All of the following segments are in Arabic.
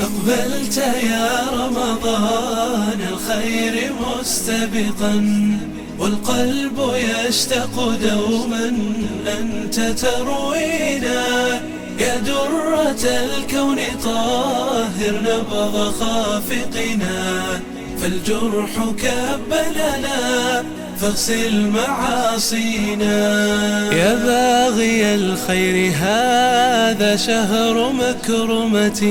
أقبلت يا رمضان الخير مستبقا. والقلب يشتاق دوما أنت تروينا. يا درة الكون طاهر نبض خافقنا. فالجرح كبلنا فاغسل معاصينا. يا باغي الخير هذا شهر مكرمة.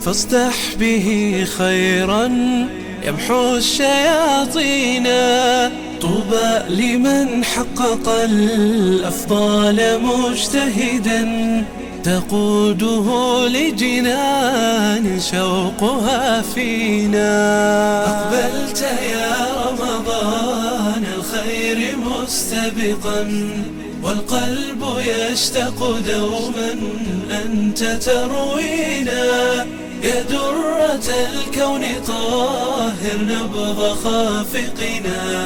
فاصدح به خيرا يمحو الشياطين. طوبى لمن حقق الأفضال مجتهدا تقوده لجنان شوقها فينا. أقبلت يا رمضان الخير مستبقا والقلب يشتاق دوما أنت تروينا. يا درة الكون طاهر نبض خافقنا.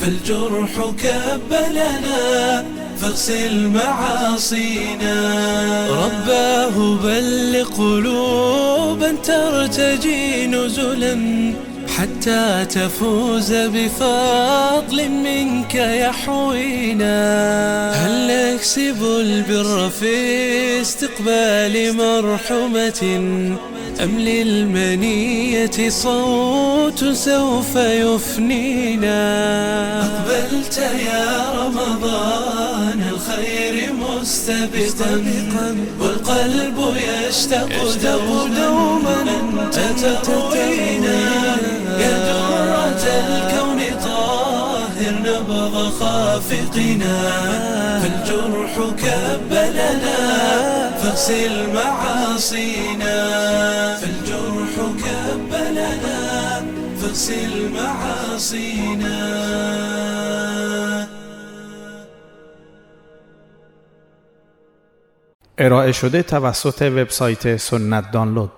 فالجرح كبلنا فاغسل معاصينا. رباه بل قلوبا ترتجي نزلا حتى تفوز بفضل منك يحوينا هل نكسب البر في استقبال مرحمة أم للمنية صوت سوف يفنينا. أقبلت يا رمضان الخير مستبقا. والقلب يشتاق دوما. أنت نبض خافقنا فالجرح كبلنا فاغسل معاصينا. فالجرح كبلنا فاغسل معاصينا. ارائه شده توسط وبسایت سنت دانلود.